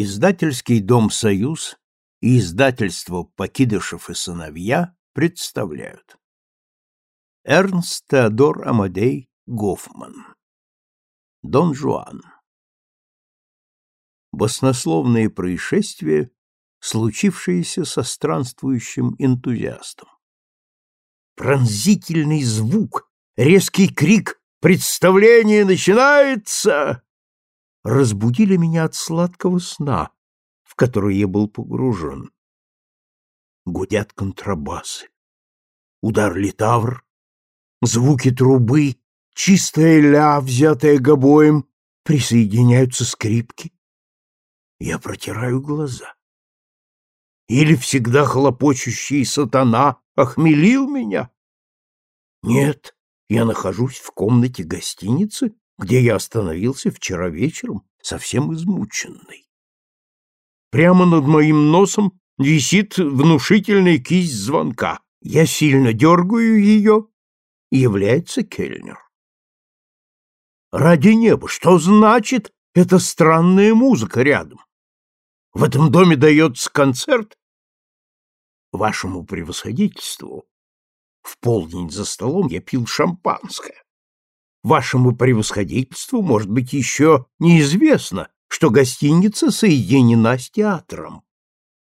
Издательский дом «Союз» и издательство «Покидышев и сыновья» представляют. Эрнст Теодор Амадей Гофман. Дон Жуан. Баснословные происшествия, случившиеся со странствующим энтузиастом. Пронзительный звук, резкий крик «Представление начинается!» Разбудили меня от сладкого сна, в который я был погружен. Гудят контрабасы, удар литавр, звуки трубы, чистая ля, взятая гобоем, присоединяются скрипки. Я протираю глаза. Или всегда хлопочущий сатана охмелил меня? Нет, я нахожусь в комнате гостиницы, где я остановился вчера вечером, совсем измученный. Прямо над моим носом висит внушительная кисть звонка. Я сильно дергаю ее, и является кельнер. Ради неба, что значит эта странная музыка рядом? В этом доме дается концерт? Вашему превосходительству в полдень за столом я пил шампанское. Вашему превосходительству, может быть, еще неизвестно, что гостиница соединена с театром.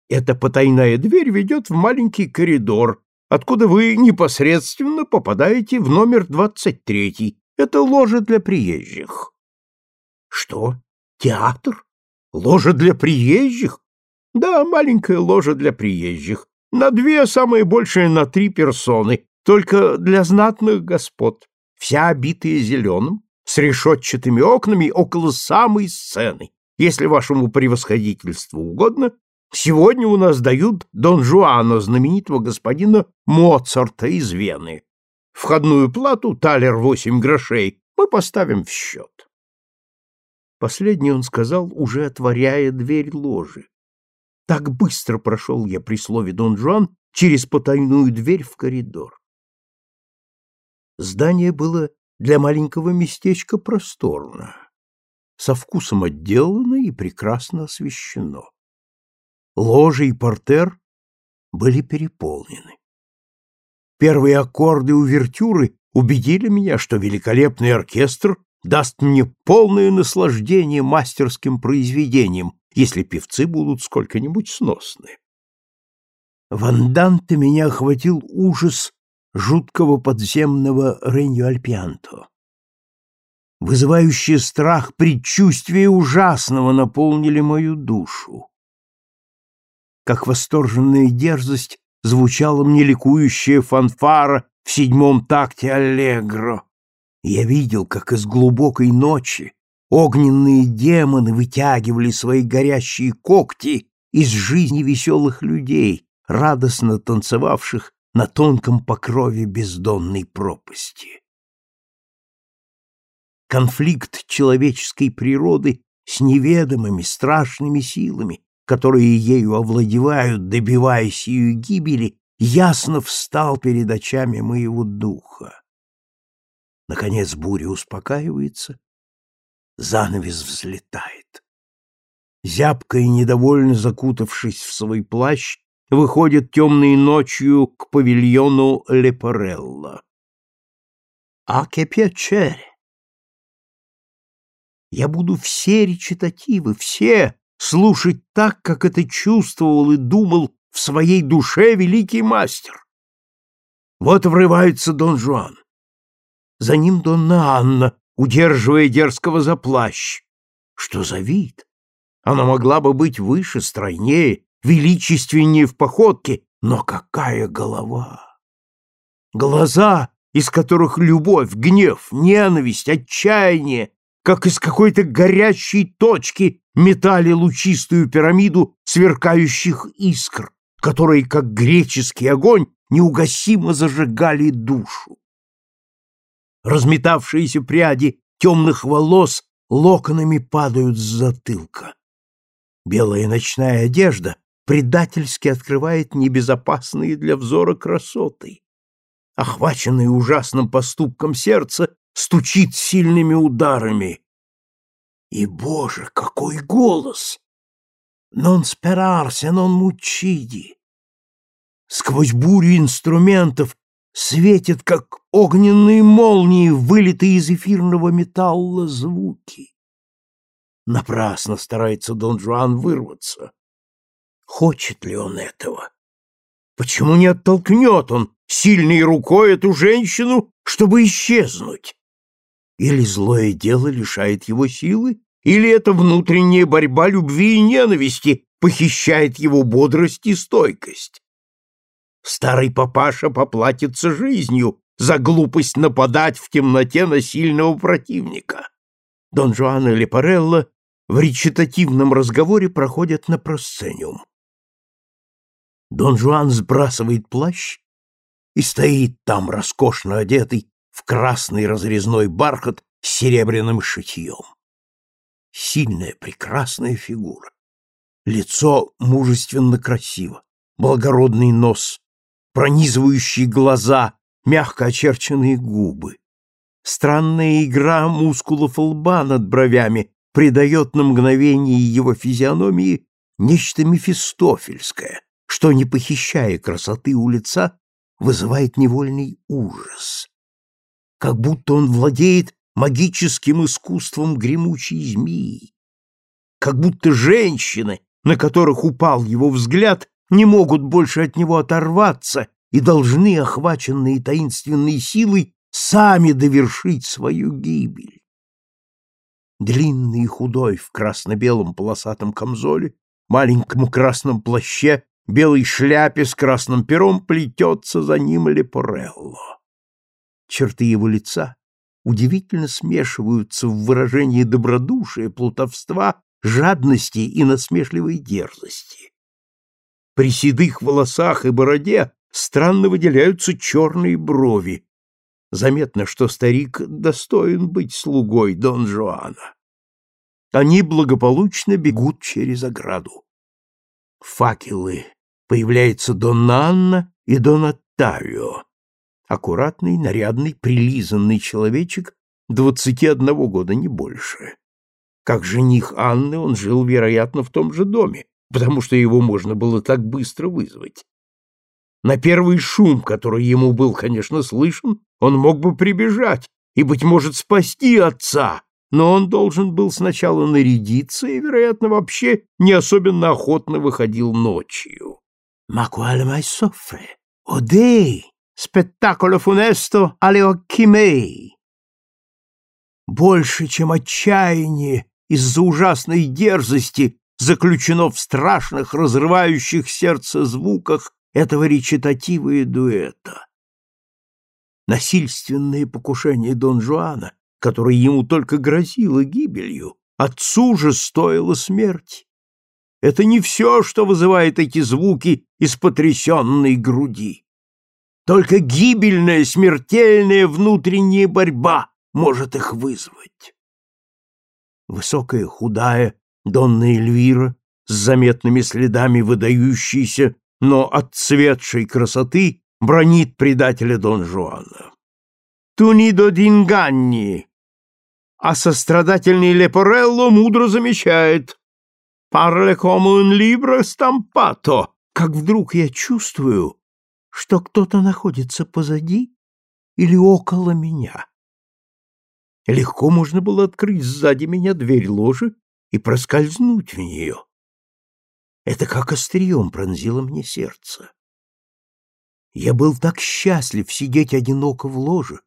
Эта потайная дверь ведет в маленький коридор, откуда вы непосредственно попадаете в номер 23. Это ложа для приезжих. Что? Театр? Ложа для приезжих? Да, маленькая ложа для приезжих. На две, самые большие на три персоны, только для знатных господ вся обитая зеленым, с решетчатыми окнами около самой сцены. Если вашему превосходительству угодно, сегодня у нас дают Дон Жуана, знаменитого господина Моцарта из Вены. Входную плату, талер восемь грошей, мы поставим в счет. Последний он сказал, уже отворяя дверь ложи. Так быстро прошел я при слове Дон Жуан через потайную дверь в коридор. Здание было для маленького местечка просторно, со вкусом отделано и прекрасно освещено. Ложи и портер были переполнены. Первые аккорды увертюры убедили меня, что великолепный оркестр даст мне полное наслаждение мастерским произведением, если певцы будут сколько-нибудь сносны. В Анданте меня охватил ужас жуткого подземного Ренью-Альпианто. Вызывающие страх предчувствие ужасного наполнили мою душу. Как восторженная дерзость звучала мне ликующая фанфара в седьмом такте аллегро. Я видел, как из глубокой ночи огненные демоны вытягивали свои горящие когти из жизни веселых людей, радостно танцевавших на тонком покрове бездонной пропасти. Конфликт человеческой природы с неведомыми страшными силами, которые ею овладевают, добиваясь ее гибели, ясно встал перед очами моего духа. Наконец буря успокаивается, занавес взлетает. Зябко и недовольно закутавшись в свой плащ, выходит темной ночью к павильону Лепарелла. А che! Я буду все речитативы, все слушать так, как это чувствовал и думал в своей душе великий мастер. Вот врывается Дон Жуан. За ним Донна Анна, удерживая дерзкого за плащ. Что за вид? Она могла бы быть выше, стройнее, величественнее в походке, но какая голова! Глаза, из которых любовь, гнев, ненависть, отчаяние, как из какой-то горящей точки метали лучистую пирамиду сверкающих искр, которые, как греческий огонь, неугасимо зажигали душу. Разметавшиеся пряди темных волос локонами падают с затылка. Белая ночная одежда предательски открывает небезопасные для взора красоты. Охваченный ужасным поступком сердце стучит сильными ударами. И, Боже, какой голос! «Non sperarse, non мучиди». Сквозь бурю инструментов светят, как огненные молнии, вылитые из эфирного металла звуки. Напрасно старается Дон Жуан вырваться. Хочет ли он этого? Почему не оттолкнет он сильной рукой эту женщину, чтобы исчезнуть? Или злое дело лишает его силы, или эта внутренняя борьба любви и ненависти похищает его бодрость и стойкость? Старый папаша поплатится жизнью за глупость нападать в темноте на сильного противника. Дон Жуан и Лепарелло в речитативном разговоре проходят на просцениум. Дон Жуан сбрасывает плащ и стоит там, роскошно одетый, в красный разрезной бархат с серебряным шитьем. Сильная, прекрасная фигура. Лицо мужественно красиво, благородный нос, пронизывающие глаза, мягко очерченные губы. Странная игра мускулов лба над бровями придает на мгновение его физиономии нечто мефистофельское, что, не похищая красоты у лица, вызывает невольный ужас. Как будто он владеет магическим искусством гремучей змеи. Как будто женщины, на которых упал его взгляд, не могут больше от него оторваться и должны, охваченные таинственной силой, сами довершить свою гибель. Длинный и худой в красно-белом полосатом камзоле, маленьком красном плаще, белой шляпе с красным пером плетется за ним Лепорелло. Черты его лица удивительно смешиваются в выражении добродушия, плутовства, жадности и насмешливой дерзости. При седых волосах и бороде странно выделяются черные брови. Заметно, что старик достоин быть слугой Дон Жуана. Они благополучно бегут через ограду. Факелы. Появляется Дон Анна и Дон Оттавио. Аккуратный, нарядный, прилизанный человечек двадцати одного года, не больше. Как жених Анны он жил, вероятно, в том же доме, потому что его можно было так быстро вызвать. На первый шум, который ему был, конечно, слышен, он мог бы прибежать и, быть может, спасти отца, но он должен был сначала нарядиться и, вероятно, вообще не особенно охотно выходил ночью. «Ma quale mai soffre? Odei! Spettacolo funesto alle occhi miei!» Больше, чем отчаяние из-за ужасной дерзости, заключено в страшных, разрывающих сердце звуках этого речитатива и дуэта. Насильственное покушение Дон Жуана, которое ему только грозило гибелью, отцу же стоило смерти. Это не все, что вызывает эти звуки из потрясенной груди. Только гибельная, смертельная внутренняя борьба может их вызвать. Высокая, худая, Донна Эльвира с заметными следами выдающейся, но отцветшей красоты бронит предателя Дон Жуана. «Тунидо динганни!» А сострадательный Лепорелло мудро замечает «Парле como un libro stampato!» Как вдруг я чувствую, что кто-то находится позади или около меня. Легко можно было открыть сзади меня дверь ложи и проскользнуть в нее. Это как острием пронзило мне сердце. Я был так счастлив сидеть одиноко в ложе,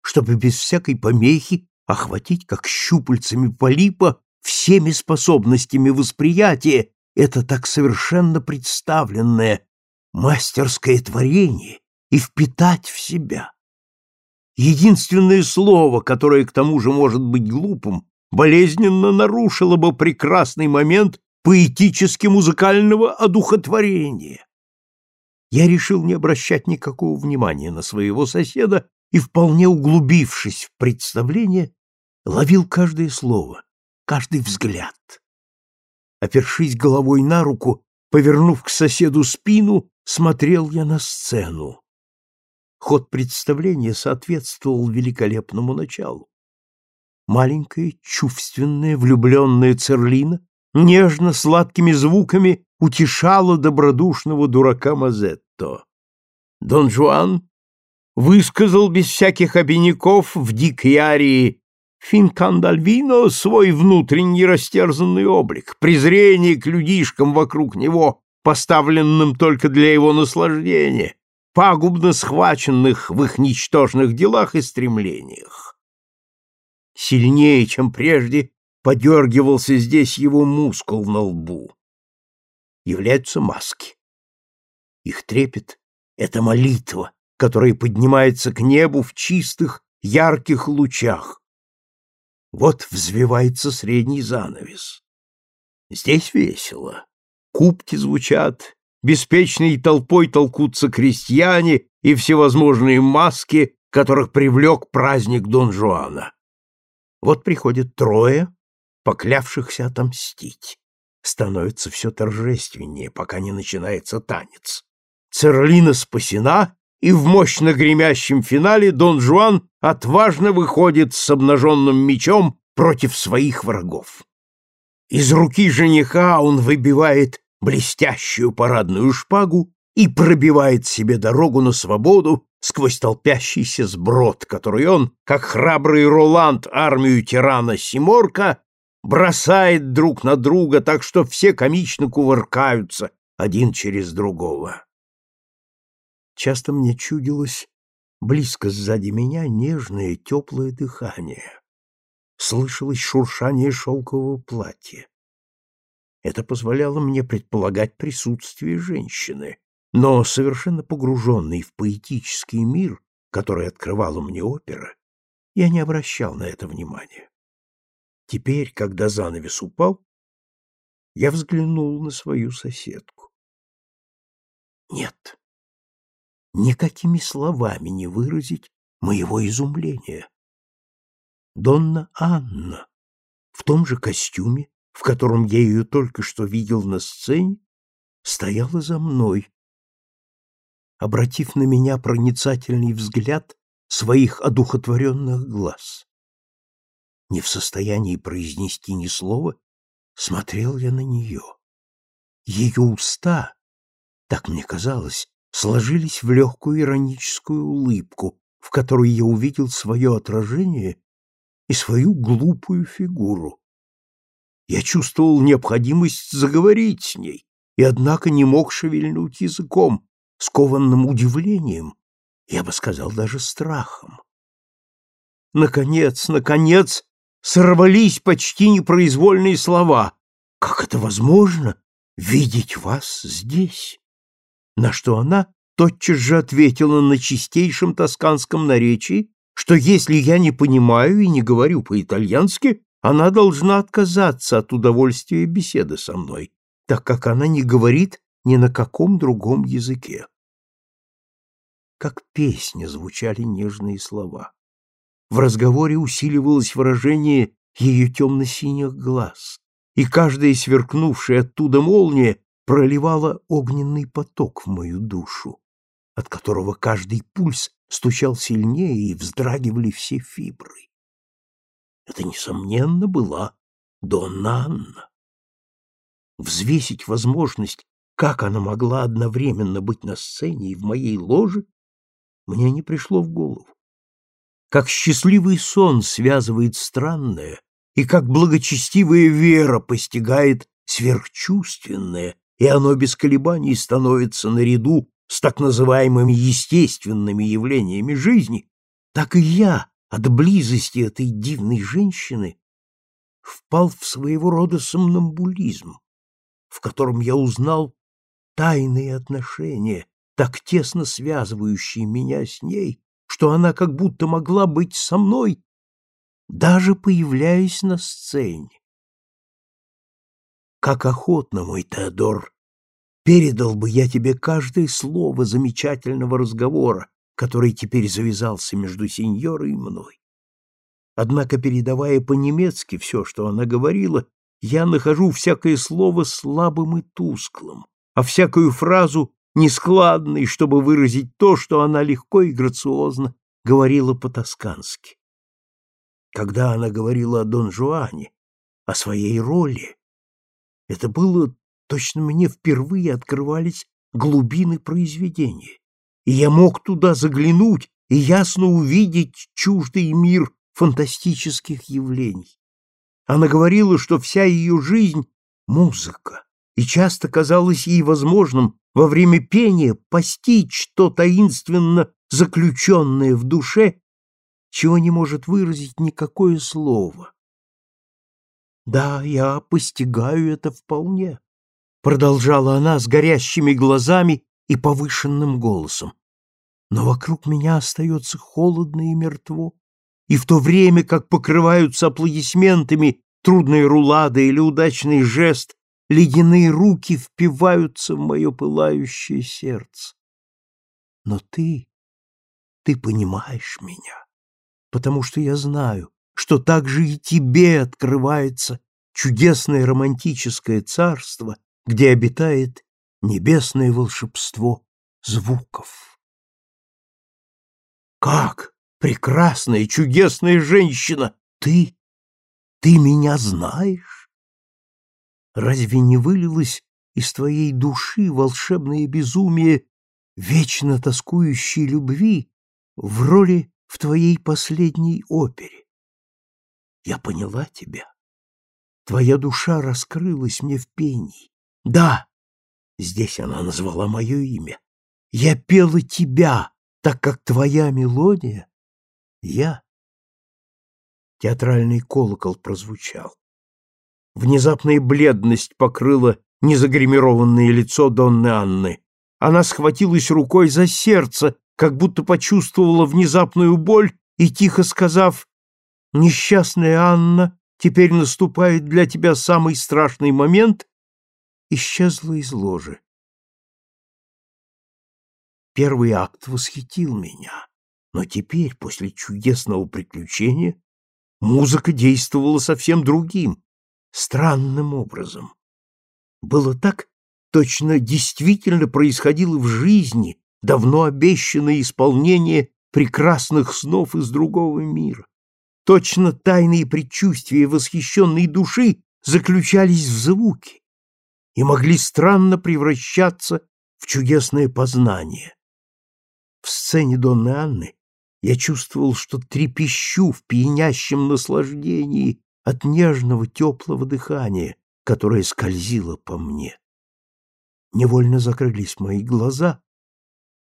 чтобы без всякой помехи охватить, как щупальцами полипа, всеми способностями восприятия это так совершенно представленное мастерское творение и впитать в себя. Единственное слово, которое к тому же может быть глупым, болезненно нарушила бы прекрасный момент поэтически-музыкального одухотворения. Я решил не обращать никакого внимания на своего соседа и, вполне углубившись в представление, ловил каждое слово, каждый взгляд. Опершись головой на руку, повернув к соседу спину, смотрел я на сцену. Ход представления соответствовал великолепному началу. Маленькая, чувственная, влюбленная Церлина нежно, сладкими звуками утешала добродушного дурака Мазетто. Дон Жуан высказал без всяких обиняков в дикой арии Финкандальвино свой внутренний растерзанный облик, презрение к людишкам вокруг него, поставленным только для его наслаждения, пагубно схваченных в их ничтожных делах и стремлениях. Сильнее, чем прежде, подергивался здесь его мускул на лбу. Являются маски. Их трепет — это молитва, которая поднимается к небу в чистых, ярких лучах. Вот взвивается средний занавес. Здесь весело. Кубки звучат, беспечной толпой толкутся крестьяне и всевозможные маски, которых привлек праздник Дон Жуана. Вот приходят трое, поклявшихся отомстить. Становится все торжественнее, пока не начинается танец. Церлина спасена, и в мощно гремящем финале Дон Жуан отважно выходит с обнаженным мечом против своих врагов. Из руки жениха он выбивает блестящую парадную шпагу и пробивает себе дорогу на свободу сквозь толпящийся сброд, который он, как храбрый Роланд армию тирана Симорка, бросает друг на друга, так что все комично кувыркаются один через другого. Часто мне чудилось близко сзади меня нежное теплое дыхание. Слышалось шуршание шелкового платья. Это позволяло мне предполагать присутствие женщины, но совершенно погруженный в поэтический мир, который открывала мне опера, я не обращал на это внимания. Теперь, когда занавес упал, я взглянул на свою соседку. Нет, никакими словами не выразить моего изумления. Донна Анна в том же костюме, в котором я ее только что видел на сцене, стояла за мной, обратив на меня проницательный взгляд своих одухотворенных глаз. Не в состоянии произнести ни слова, смотрел я на нее. Ее уста, так мне казалось, сложились в легкую ироническую улыбку, в которой я увидел свое отражение и свою глупую фигуру. Я чувствовал необходимость заговорить с ней, и однако не мог шевельнуть языком, скованным удивлением, я бы сказал даже страхом. Наконец, наконец, сорвались почти непроизвольные слова. «Как это возможно, видеть вас здесь?» На что она тотчас же ответила на чистейшем тосканском наречии, что если я не понимаю и не говорю по-итальянски, она должна отказаться от удовольствия беседы со мной, так как она не говорит ни на каком другом языке как песня звучали нежные слова. В разговоре усиливалось выражение ее темно-синих глаз, и каждая сверкнувшая оттуда молния проливала огненный поток в мою душу, от которого каждый пульс стучал сильнее и вздрагивали все фибры. Это, несомненно, была Донна Анна. Взвесить возможность, как она могла одновременно быть на сцене и в моей ложе, мне не пришло в голову. Как счастливый сон связывает странное, и как благочестивая вера постигает сверхчувственное, и оно без колебаний становится наряду с так называемыми естественными явлениями жизни, так и я от близости этой дивной женщины впал в своего рода сомнамбулизм, в котором я узнал тайные отношения, так тесно связывающие меня с ней, что она как будто могла быть со мной, даже появляясь на сцене. Как охотно, мой Теодор, передал бы я тебе каждое слово замечательного разговора, который теперь завязался между сеньорой и мной. Однако, передавая по-немецки все, что она говорила, я нахожу всякое слово слабым и тусклым, а всякую фразу нескладной, чтобы выразить то, что она легко и грациозно говорила по-тоскански. Когда она говорила о Дон Жуане, о своей роли, Это было точно мне впервые открывались глубины произведения, и я мог туда заглянуть и ясно увидеть чуждый мир фантастических явлений. Она говорила, что вся ее жизнь — музыка, и часто казалось ей возможным во время пения постичь то таинственно заключенное в душе, чего не может выразить никакое слово. «Да, я постигаю это вполне», — продолжала она с горящими глазами и повышенным голосом. «Но вокруг меня остается холодно и мертво, и в то время, как покрываются аплодисментами трудные рулады или удачный жест, ледяные руки впиваются в мое пылающее сердце. Но ты, ты понимаешь меня, потому что я знаю, что также и тебе открывается чудесное романтическое царство, где обитает небесное волшебство звуков. Как, прекрасная, чудесная женщина, ты, ты меня знаешь? Разве не вылилось из твоей души волшебное безумие вечно тоскующей любви в роли в твоей последней опере? Я поняла тебя. Твоя душа раскрылась мне в пении. Да, здесь она назвала мое имя. Я пела тебя, так как твоя мелодия — я. Театральный колокол прозвучал. Внезапная бледность покрыла незагримированное лицо Донны Анны. Она схватилась рукой за сердце, как будто почувствовала внезапную боль и, тихо сказав «Несчастная Анна, теперь наступает для тебя самый страшный момент», исчезла из ложи. Первый акт восхитил меня, но теперь, после чудесного приключения, музыка действовала совсем другим, странным образом. Было так, точно действительно происходило в жизни давно обещанное исполнение прекрасных снов из другого мира. Точно тайные предчувствия восхищенной души заключались в звуке и могли странно превращаться в чудесное познание. В сцене Донны Анны я чувствовал, что трепещу в пьянящем наслаждении от нежного теплого дыхания, которое скользило по мне. Невольно закрылись мои глаза,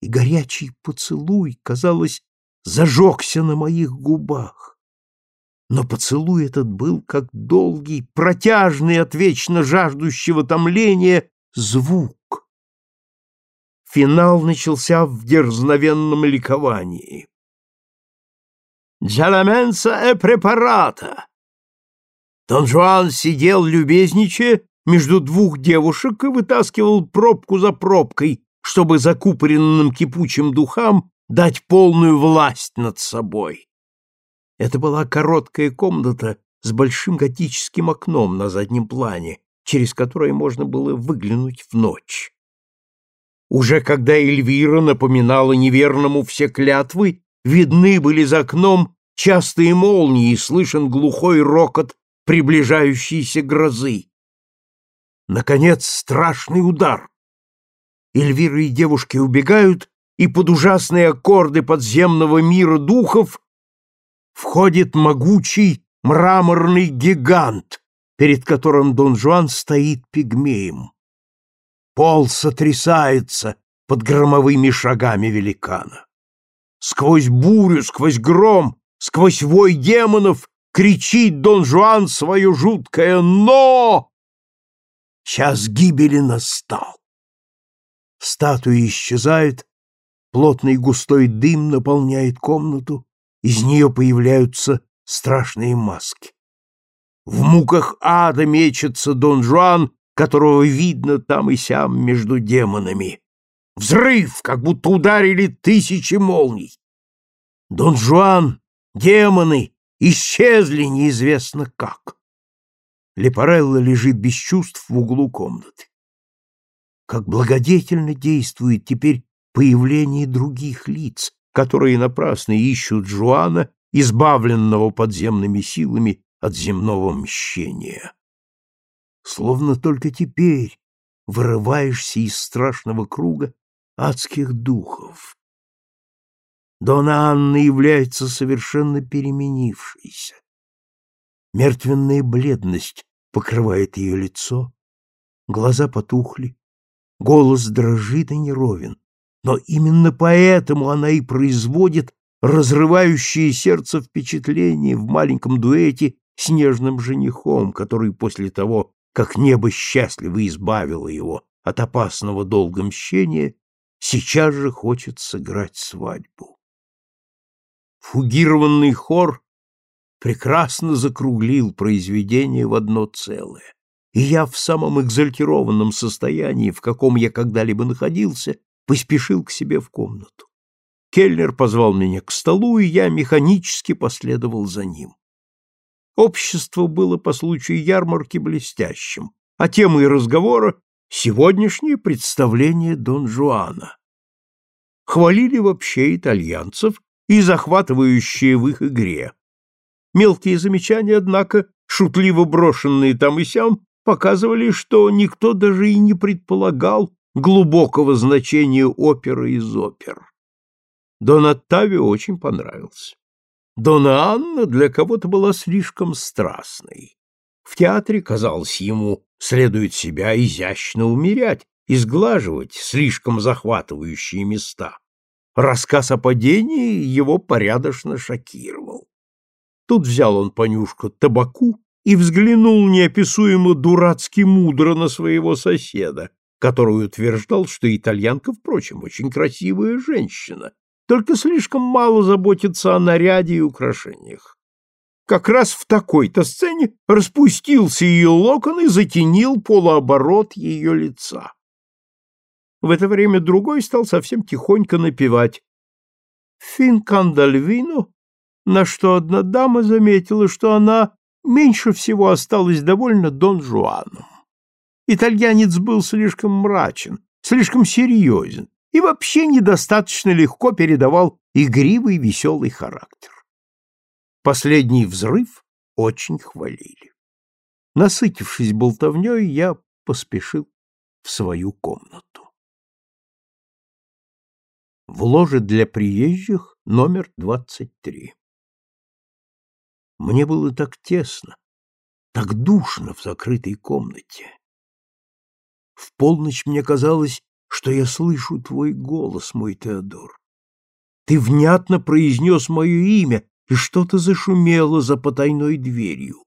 и горячий поцелуй, казалось, зажегся на моих губах. Но поцелуй этот был как долгий, протяжный от вечно жаждущего томления звук. Финал начался в дерзновенном ликовании. «Джаламенса э препарата!» Дон Жуан сидел любезничая между двух девушек и вытаскивал пробку за пробкой, чтобы закупоренным кипучим духам дать полную власть над собой. Это была короткая комната с большим готическим окном на заднем плане, через которое можно было выглянуть в ночь. Уже когда Эльвира напоминала неверному все клятвы, видны были за окном частые молнии и слышен глухой рокот приближающейся грозы. Наконец, страшный удар. Эльвира и девушки убегают, и под ужасные аккорды подземного мира духов входит могучий мраморный гигант, перед которым Дон Жуан стоит пигмеем. Пол сотрясается под громовыми шагами великана. Сквозь бурю, сквозь гром, сквозь вой демонов кричит Дон Жуан свое жуткое «Но!» Час гибели настал. Статуя исчезает, плотный густой дым наполняет комнату, из нее появляются страшные маски. В муках ада мечется Дон Жуан, которого видно там и сям между демонами. Взрыв, как будто ударили тысячи молний. Дон Жуан, демоны исчезли неизвестно как. Лепарелла лежит без чувств в углу комнаты. Как благодетельно действует теперь появление других лиц, которые напрасно ищут Жуана, избавленного подземными силами от земного мщения. словно только теперь вырываешься из страшного круга адских духов. Дона Анна является совершенно переменившейся. Мертвенная бледность покрывает ее лицо, глаза потухли, голос дрожит и неровен. Но именно поэтому она и производит разрывающее сердце впечатление в маленьком дуэте с нежным женихом, который после того, как небо счастливо избавило его от опасного долга мщения, сейчас же хочет сыграть свадьбу. Фугированный хор прекрасно закруглил произведение в одно целое, и я в самом экзальтированном состоянии, в каком я когда-либо находился, поспешил к себе в комнату. Кельнер позвал меня к столу, и я механически последовал за ним. Общество было по случаю ярмарки блестящим, а темой разговора — сегодняшнее представление Дон Жуана. Хвалили вообще итальянцев и захватывающие в их игре. Мелкие замечания, однако, шутливо брошенные там и сям, показывали, что никто даже и не предполагал глубокого значения оперы из опер. Дон Оттавио очень понравился. Дона Анна для кого-то была слишком страстной. В театре, казалось ему, следует себя изящно умерять и сглаживать слишком захватывающие места. Рассказ о падении его порядочно шокировал. Тут взял он понюшку табаку и взглянул неописуемо дурацки мудро на своего соседа, который утверждал, что итальянка, впрочем, очень красивая женщина, только слишком мало заботится о наряде и украшениях. Как раз в такой-то сцене распустился ее локон и затенил полуоборот ее лица. В это время другой стал совсем тихонько напевать «Фин кандальвино», на что одна дама заметила, что она меньше всего осталась довольна Дон Жуаном. Итальянец был слишком мрачен, слишком серьезен и вообще недостаточно легко передавал игривый веселый характер. Последний взрыв очень хвалили. Насытившись болтовней, я поспешил в свою комнату в ложе для приезжих номер 23. Мне было так тесно, так душно в закрытой комнате. В полночь мне казалось, что я слышу твой голос, мой Теодор. Ты внятно произнес мое имя, и что-то зашумело за потайной дверью.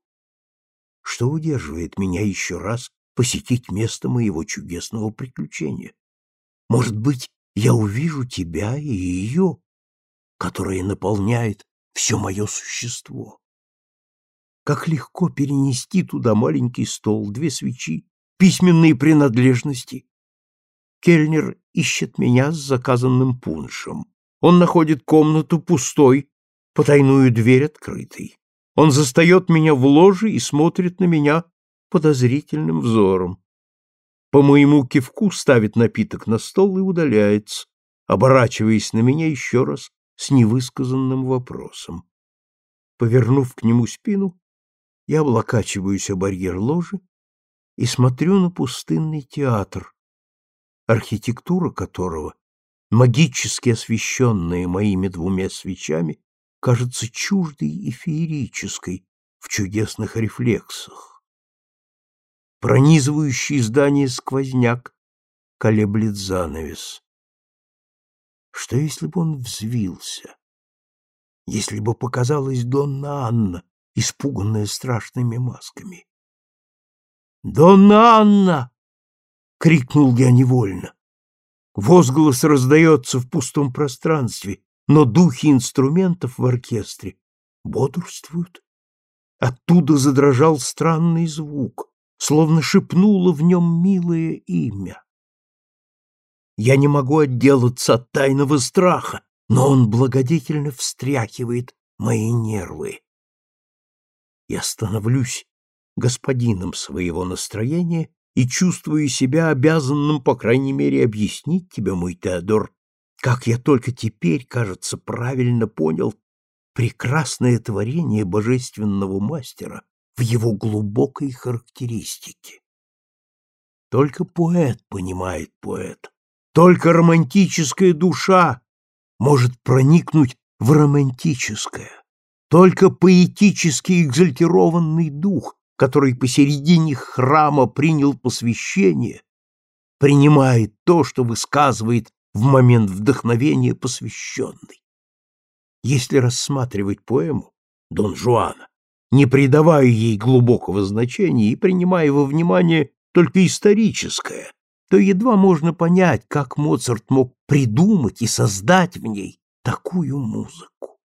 Что удерживает меня еще раз посетить место моего чудесного приключения? Может быть, я увижу тебя и ее, которая наполняет все мое существо. Как легко перенести туда маленький стол, две свечи, письменные принадлежности. Кельнер ищет меня с заказанным пуншем. Он находит комнату пустой, потайную дверь открытой. Он застает меня в ложе и смотрит на меня подозрительным взором по моему кивку ставит напиток на стол и удаляется, оборачиваясь на меня еще раз с невысказанным вопросом. Повернув к нему спину, я облокачиваюсь о барьер ложи и смотрю на пустынный театр, архитектура которого, магически освещенная моими двумя свечами, кажется чуждой и феерической в чудесных рефлексах пронизывающий здание сквозняк колеблет занавес. Что, если бы он взвился? Если бы показалась Донна Анна, испуганная страшными масками? «Донна Анна!» — крикнул я невольно. Возглас раздается в пустом пространстве, но духи инструментов в оркестре бодрствуют. Оттуда задрожал странный звук словно шепнула в нем милое имя. Я не могу отделаться от тайного страха, но он благодетельно встряхивает мои нервы. Я становлюсь господином своего настроения и чувствую себя обязанным, по крайней мере, объяснить тебе, мой Теодор, как я только теперь, кажется, правильно понял прекрасное творение божественного мастера, в его глубокой характеристике. Только поэт понимает поэта. Только романтическая душа может проникнуть в романтическое. Только поэтически экзальтированный дух, который посередине храма принял посвящение, принимает то, что высказывает в момент вдохновения посвященный. Если рассматривать поэму Дон Жуана, не придавая ей глубокого значения и принимая во внимание только историческое, то едва можно понять, как Моцарт мог придумать и создать в ней такую музыку.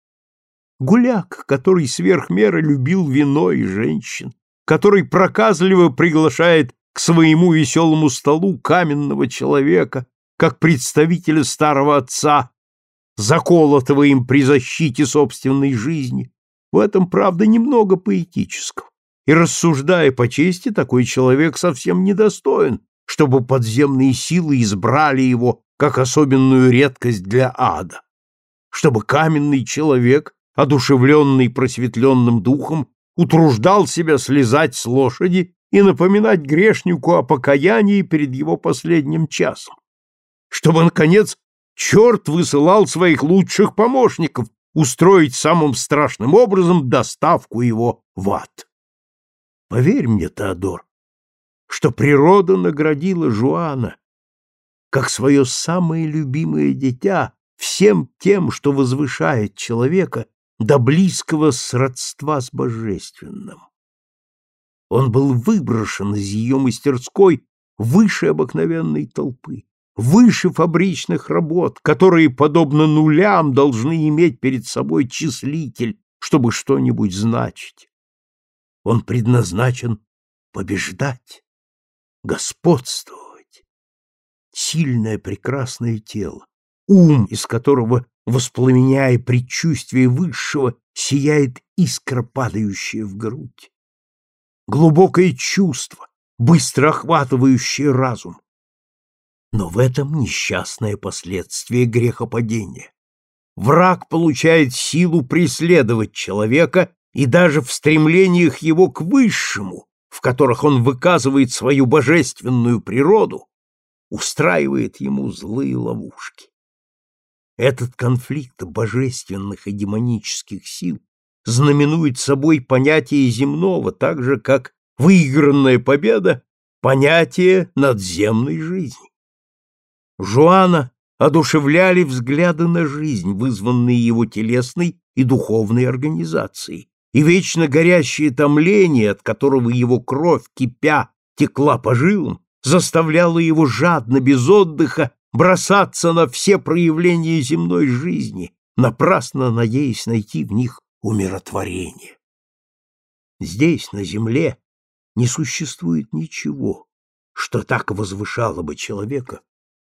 Гуляк, который сверх меры любил вино и женщин, который проказливо приглашает к своему веселому столу каменного человека, как представителя старого отца, заколотого им при защите собственной жизни. В этом, правда, немного поэтического. И рассуждая по чести, такой человек совсем недостоин, чтобы подземные силы избрали его как особенную редкость для ада, чтобы каменный человек, одушевленный просветленным духом, утруждал себя слезать с лошади и напоминать грешнику о покаянии перед его последним часом, чтобы, наконец, черт высылал своих лучших помощников устроить самым страшным образом доставку его в ад. Поверь мне, Теодор, что природа наградила Жуана, как свое самое любимое дитя, всем тем, что возвышает человека до близкого сродства с божественным. Он был выброшен из ее мастерской выше обыкновенной толпы, выше фабричных работ, которые, подобно нулям, должны иметь перед собой числитель, чтобы что-нибудь значить. Он предназначен побеждать, господствовать. Сильное прекрасное тело, ум, из которого, воспламеняя предчувствие высшего, сияет искра, падающая в грудь. Глубокое чувство, быстро охватывающее разум. Но в этом несчастное последствие грехопадения. Враг получает силу преследовать человека и даже в стремлениях его к высшему, в которых он выказывает свою божественную природу, устраивает ему злые ловушки. Этот конфликт божественных и демонических сил знаменует собой понятие земного, так же, как выигранная победа — понятие надземной жизни. Жуана одушевляли взгляды на жизнь, вызванные его телесной и духовной организацией, и вечно горящее томление, от которого его кровь, кипя, текла по жилам, заставляло его жадно, без отдыха, бросаться на все проявления земной жизни, напрасно надеясь найти в них умиротворение. Здесь, на земле, не существует ничего, что так возвышало бы человека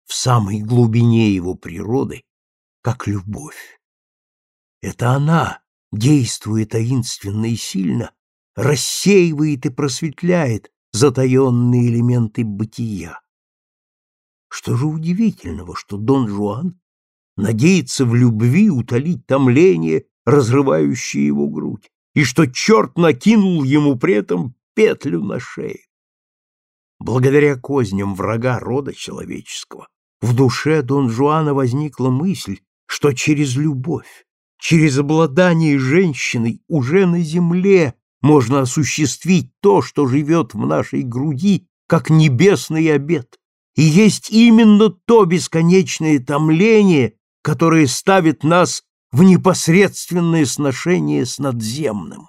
в самой глубине его природы, как любовь. Это она действуя таинственно и сильно, рассеивает и просветляет затаенные элементы бытия. Что же удивительного, что Дон Жуан надеется в любви утолить томление, разрывающее его грудь, и что черт накинул ему при этом петлю на шею. Благодаря козням врага рода человеческого в душе Дон Жуана возникла мысль, что через любовь, Через обладание женщиной уже на земле можно осуществить то, что живет в нашей груди, как небесный обет. И есть именно то бесконечное томление, которое ставит нас в непосредственное сношение с надземным.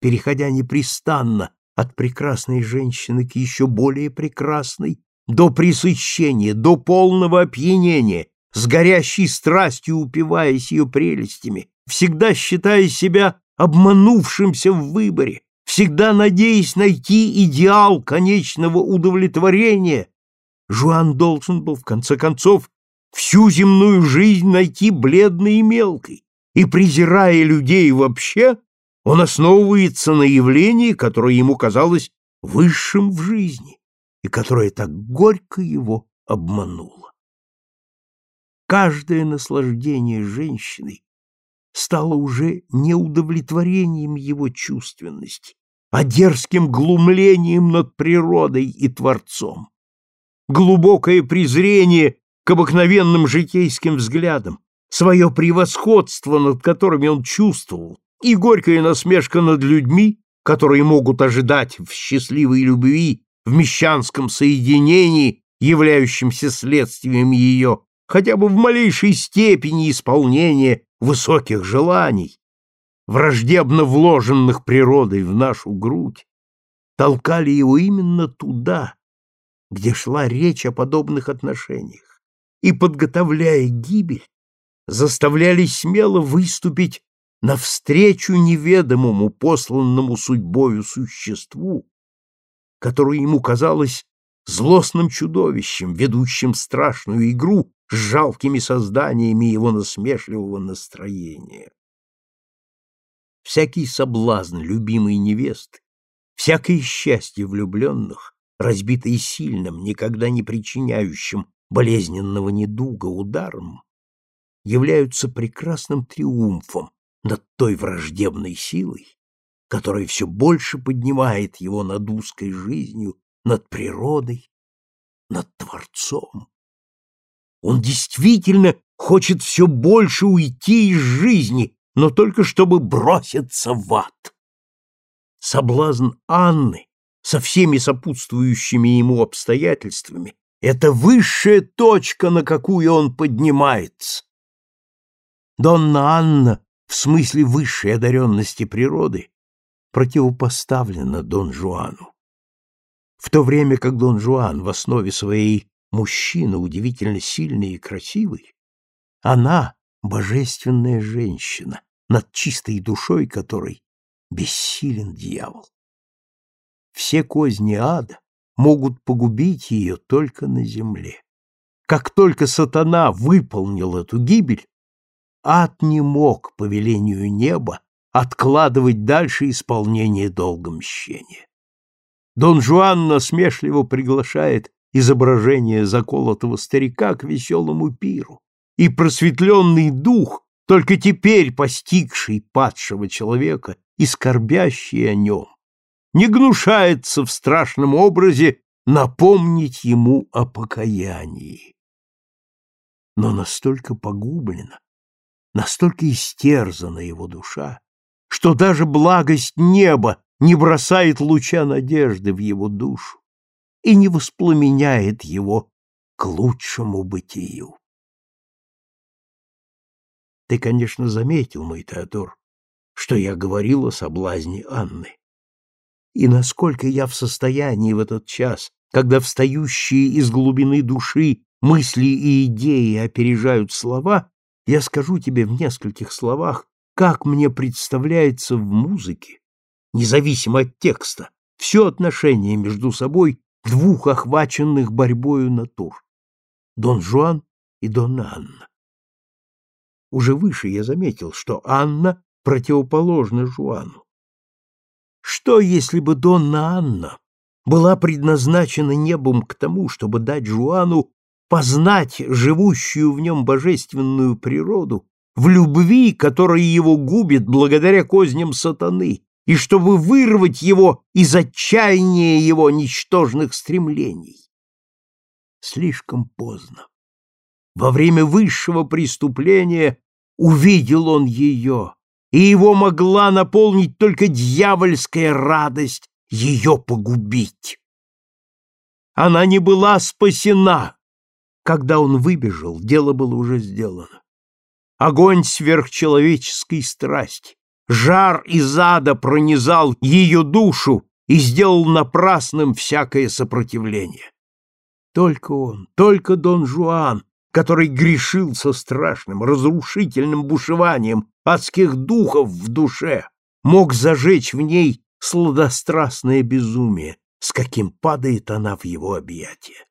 Переходя непрестанно от прекрасной женщины к еще более прекрасной, до пресыщения, до полного опьянения, с горящей страстью упиваясь ее прелестями, всегда считая себя обманувшимся в выборе, всегда надеясь найти идеал конечного удовлетворения, Жуан должен был, в конце концов, всю земную жизнь найти бледной и мелкой, и, презирая людей вообще, он основывается на явлении, которое ему казалось высшим в жизни и которое так горько его обмануло. Каждое наслаждение женщиной стало уже не удовлетворением его чувственности, а дерзким глумлением над природой и Творцом. Глубокое презрение к обыкновенным житейским взглядам, свое превосходство, над которыми он чувствовал, и горькая насмешка над людьми, которые могут ожидать в счастливой любви, в мещанском соединении, являющемся следствием ее, хотя бы в малейшей степени исполнения высоких желаний, враждебно вложенных природой в нашу грудь, толкали его именно туда, где шла речь о подобных отношениях, и, подготовляя гибель, заставляли смело выступить навстречу неведомому, посланному судьбою существу, которое ему казалось злостным чудовищем, ведущим страшную игру с жалкими созданиями его насмешливого настроения. Всякий соблазн любимой невесты, всякое счастье влюбленных, разбитое сильным, никогда не причиняющим болезненного недуга ударом, являются прекрасным триумфом над той враждебной силой, которая все больше поднимает его над узкой жизнью, над природой, над Творцом. Он действительно хочет все больше уйти из жизни, но только чтобы броситься в ад. Соблазн Анны со всеми сопутствующими ему обстоятельствами — это высшая точка, на какую он поднимается. Донна Анна в смысле высшей одаренности природы противопоставлена Дон Жуану. В то время как Дон Жуан в основе своей мужчина удивительно сильный и красивый, она — божественная женщина, над чистой душой которой бессилен дьявол. Все козни ада могут погубить ее только на земле. Как только сатана выполнил эту гибель, ад не мог, по велению неба, откладывать дальше исполнение долга мщения. Дон Жуан насмешливо приглашает изображение заколотого старика к веселому пиру, и просветленный дух, только теперь постигший падшего человека и скорбящий о нем, не гнушается в страшном образе напомнить ему о покаянии. Но настолько погублена, настолько истерзана его душа, что даже благость неба не бросает луча надежды в его душу и не воспламеняет его к лучшему бытию. Ты, конечно, заметил, мой Теодор, что я говорил о соблазне Анны. И насколько я в состоянии в этот час, когда встающие из глубины души мысли и идеи опережают слова, я скажу тебе в нескольких словах, как мне представляется в музыке, независимо от текста, все отношение между собой двух охваченных борьбою натур — Дон Жуан и Дон Анна. Уже выше я заметил, что Анна противоположна Жуану. Что, если бы Донна Анна была предназначена небом к тому, чтобы дать Жуану познать живущую в нем божественную природу в любви, которая его губит благодаря козням сатаны, и чтобы вырвать его из отчаяния его ничтожных стремлений. Слишком поздно. Во время высшего преступления увидел он ее, и его могла наполнить только дьявольская радость ее погубить. Она не была спасена, когда он выбежал, дело было уже сделано. Огонь сверхчеловеческой страсти, жар из ада пронизал ее душу и сделал напрасным всякое сопротивление. Только он, только Дон Жуан, который грешил со страшным, разрушительным бушеванием адских духов в душе, мог зажечь в ней сладострастное безумие, с каким падает она в его объятия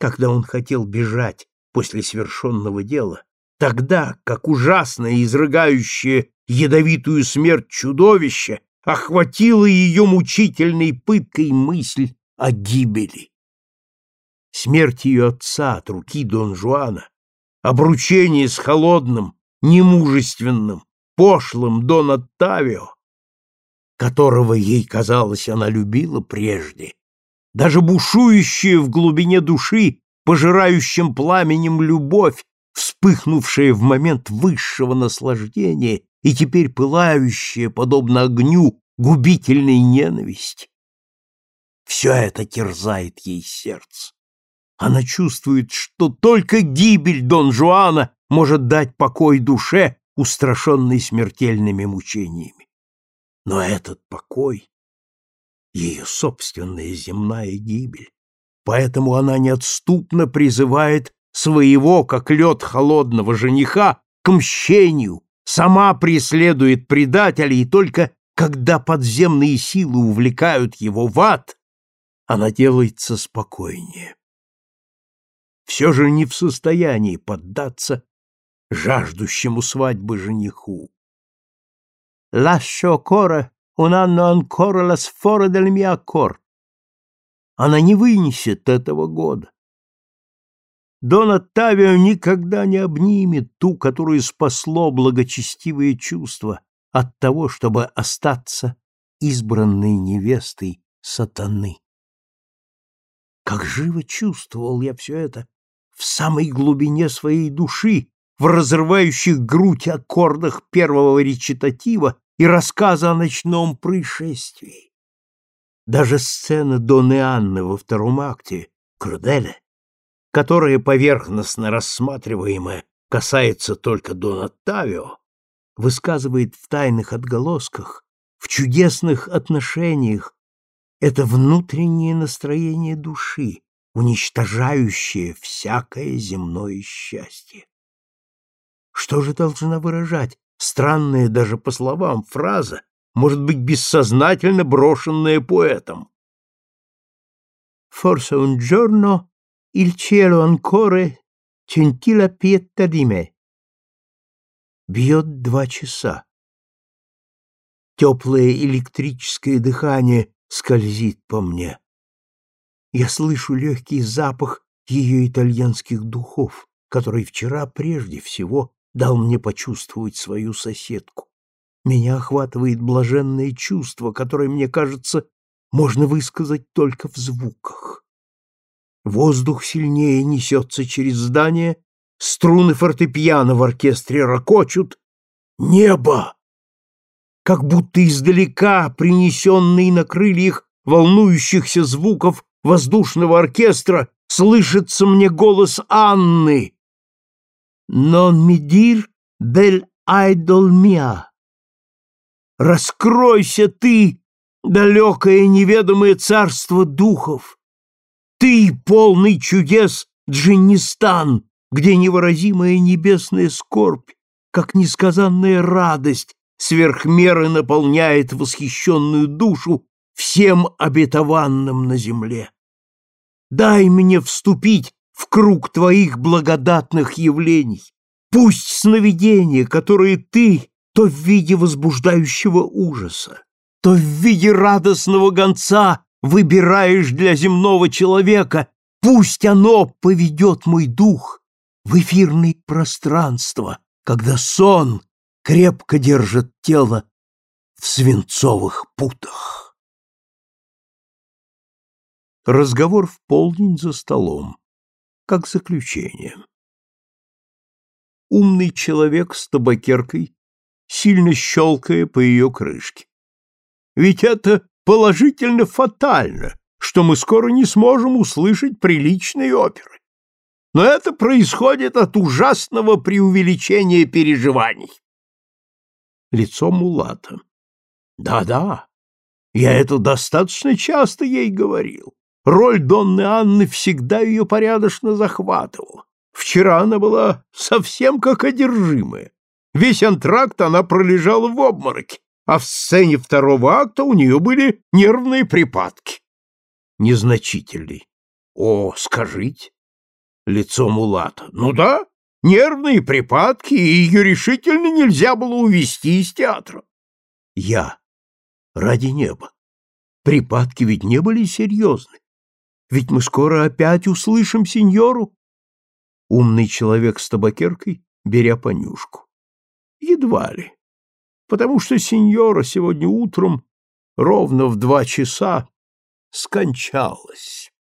когда он хотел бежать после свершенного дела, тогда, как ужасное, изрыгающее ядовитую смерть чудовище, охватило ее мучительной пыткой мысль о гибели. Смерть ее отца от руки Дон Жуана, обручение с холодным, немужественным, пошлым Дон Оттавио, которого ей казалось она любила прежде, даже бушующая в глубине души, пожирающим пламенем любовь, вспыхнувшая в момент высшего наслаждения и теперь пылающая, подобно огню, губительной ненависти. Все это терзает ей сердце. Она чувствует, что только гибель Дон Жуана может дать покой душе, устрашенной смертельными мучениями. Но этот покой — ее собственная земная гибель. Поэтому она неотступно призывает своего, как лед холодного жениха, к мщению, сама преследует предателя, и только когда подземные силы увлекают его в ад, она делается спокойнее. Все же не в состоянии поддаться жаждущему свадьбы жениху. «Lascio ancora un anno ancora la sfora del mio accor». Она не вынесет этого года. Дон Оттавио никогда не обнимет ту, которую спасло благочестивое чувство от того, чтобы остаться избранной невестой сатаны. Как живо чувствовал я все это в самой глубине своей души, в разрывающих грудь аккордах первого речитатива и рассказа о ночном происшествии. Даже сцена Донны Анны во втором акте «Круделе» которое поверхностно рассматриваемое касается только Дон Оттавио, высказывает в тайных отголосках, в чудесных отношениях это внутреннее настроение души, уничтожающее всякое земное счастье. Что же должна выражать странная даже по словам фраза, может быть, бессознательно брошенная поэтом? «Forse un giorno il cielo ancora cintilla pietà di me. Бьет два часа. Теплое электрическое дыхание скользит по мне. Я слышу легкий запах ее итальянских духов, который вчера прежде всего дал мне почувствовать свою соседку. Меня охватывает блаженное чувство, которое, мне кажется, можно высказать только в звуках. Воздух сильнее несется через здание, струны фортепиано в оркестре ракочут. Небо! Как будто издалека, принесенный на крыльях волнующихся звуков воздушного оркестра, слышится мне голос Анны. «Non mi dir del idol mia». «Раскройся ты, далекое неведомое царство духов!» Ты, полный чудес, Джиннистан, где невыразимая небесная скорбь, как несказанная радость, сверх меры наполняет восхищенную душу всем обетованным на земле. Дай мне вступить в круг твоих благодатных явлений. Пусть сновидения, которые ты то в виде возбуждающего ужаса, то в виде радостного гонца выбираешь для земного человека, пусть оно поведет мой дух в эфирное пространство, когда сон крепко держит тело в свинцовых путах. Разговор в полдень за столом, как заключение. Умный человек с табакеркой, сильно щелкая по ее крышке. Ведь это положительно фатально, что мы скоро не сможем услышать приличные оперы. Но это происходит от ужасного преувеличения переживаний. Лицо Мулата. Да-да, я это достаточно часто ей говорил. Роль Донны Анны всегда ее порядочно захватывала. Вчера она была совсем как одержимая. Весь антракт она пролежала в обмороке, а в сцене второго акта у нее были нервные припадки. Незначительный. О, скажите. Лицо Мулата. Ну да, нервные припадки, и ее решительно нельзя было увести из театра. Я. Ради неба. Припадки ведь не были серьезны. Ведь мы скоро опять услышим сеньору. Умный человек с табакеркой, беря понюшку. Едва ли потому что сеньора сегодня утром ровно в два часа скончалась.